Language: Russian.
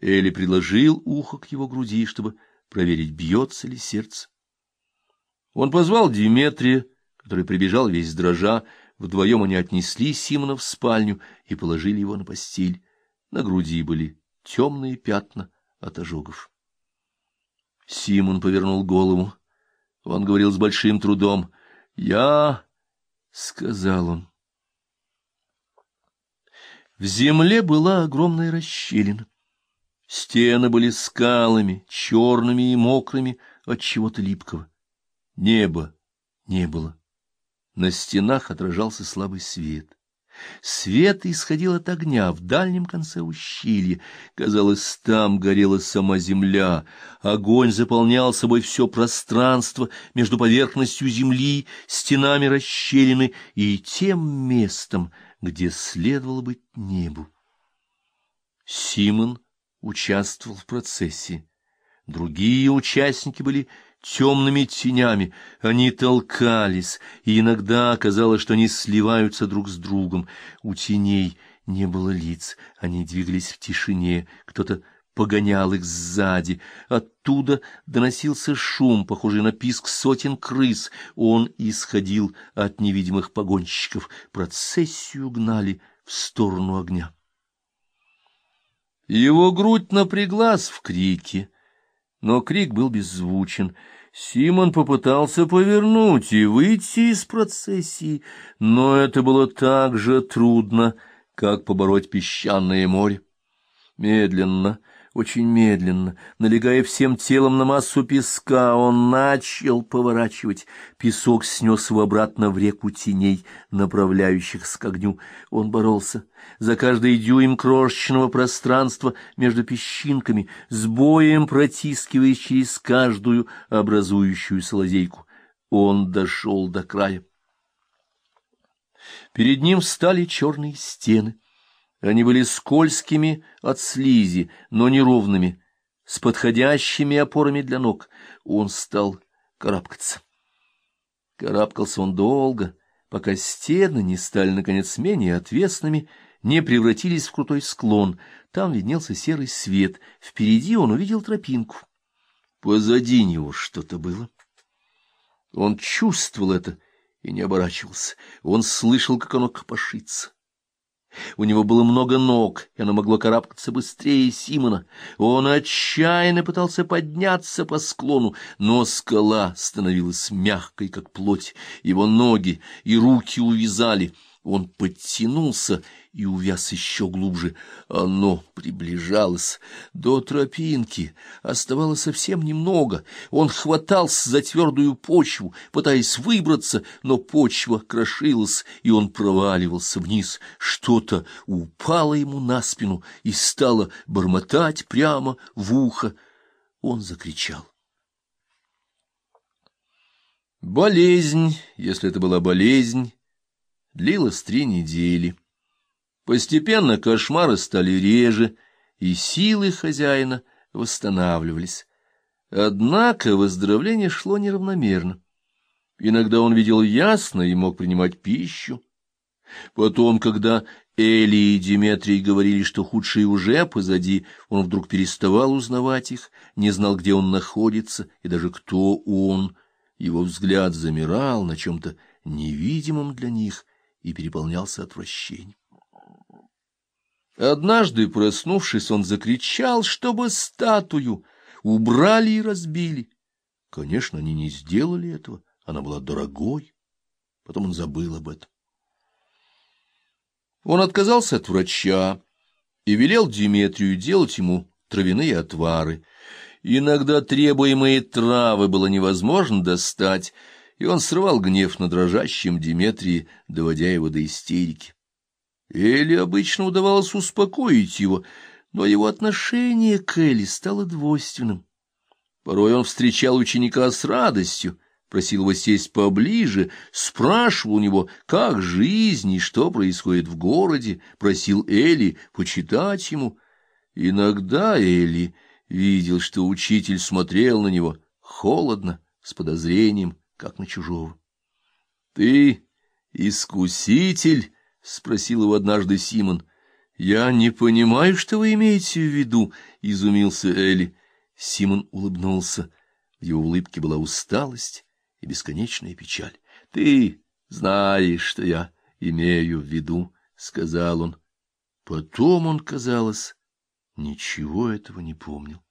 Эли предложил ухо к его груди, чтобы проверить, бьется ли сердце. Он позвал Диметрия, который прибежал весь дрожа. Вдвоем они отнесли Симона в спальню и положили его на постель. На груди были темные пятна от ожогов. Симон повернул голову. Он говорил с большим трудом. «Я...» — сказал он. В земле была огромная расщелина. Стены были скалами, черными и мокрыми от чего-то липкого. Неба не было. На стенах отражался слабый свет. Свет исходил от огня в дальнем конце ущелья. Казалось, там горела сама земля. Огонь заполнял собой все пространство между поверхностью земли, стенами расщелины и тем местом, где следовало быть небу. Симон участвовал в процессе. Другие участники были темными тенями. Они толкались, и иногда казалось, что они сливаются друг с другом. У теней не было лиц, они двигались в тишине, кто-то погонял их сзади. Оттуда доносился шум, похожий на писк сотен крыс. Он исходил от невидимых погонщиков. Процессию гнали в сторону огня. Его грудь напряглась в крике, но крик был беззвучен. Симон попытался повернуть и выйти из процессии, но это было так же трудно, как побороть песчаное море. Медленно, очень медленно, налегая всем телом на массу песка, он начал поворачивать. Песок снес его обратно в реку теней, направляющихся к огню. Он боролся за каждый дюйм крошечного пространства между песчинками, с боем протискиваясь через каждую образующуюся лазейку. Он дошел до края. Перед ним встали черные стены. Они были скользкими от слизи, но неровными, с подходящими опорами для ног. Он стал карабкаться. Карабкался он долго, пока стены не стали, наконец, менее отвесными, не превратились в крутой склон. Там виднелся серый свет. Впереди он увидел тропинку. Позади него что-то было. Он чувствовал это и не оборачивался. Он слышал, как оно копошится. У него было много ног, и оно могло карабкаться быстрее Симона. Он отчаянно пытался подняться по склону, но скала становилась мягкой, как плоть. Его ноги и руки увязали. Он подтянулся и увяз еще глубже. Оно приближалось. До тропинки оставалось совсем немного. Он хватался за твердую почву, пытаясь выбраться, но почва крошилась, и он проваливался вниз. Что-то упало ему на спину и стало бормотать прямо в ухо. Он закричал. Болезнь, если это была болезнь, длилась три недели. Постепенно кошмары стали реже, и силы хозяина восстанавливались. Однако выздоровление шло неравномерно. Иногда он видел ясно и мог принимать пищу. Потом, когда Эли и Диметрий говорили, что худшее уже позади, он вдруг переставал узнавать их, не знал, где он находится и даже кто он. Его взгляд замирал на чем-то невидимом для них и переполнялся отвращением. Однажды, проснувшись, он закричал, чтобы статую убрали и разбили. Конечно, они не сделали этого, она была дорогой. Потом он забыл об этом. Он отказался от врача и велел Диметрию делать ему травяные отвары. Иногда требуемые травы было невозможно достать, и он срывал гнев на дрожащем Диметрии, доводя его до истерики. Элли обычно удавалось успокоить его, но его отношение к Элли стало двойственным. Порой он встречал ученика с радостью, просил его сесть поближе, спрашивал у него, как жизнь и что происходит в городе, просил Элли почитать ему. Иногда Элли видел, что учитель смотрел на него холодно, с подозрением, как на чужого. — Ты искуситель? — спросил его однажды Симон. — Я не понимаю, что вы имеете в виду, — изумился Элли. Симон улыбнулся. В его улыбке была усталость и бесконечная печаль. — Ты знаешь, что я имею в виду, — сказал он. Потом он, казалось, ничего этого не помнил.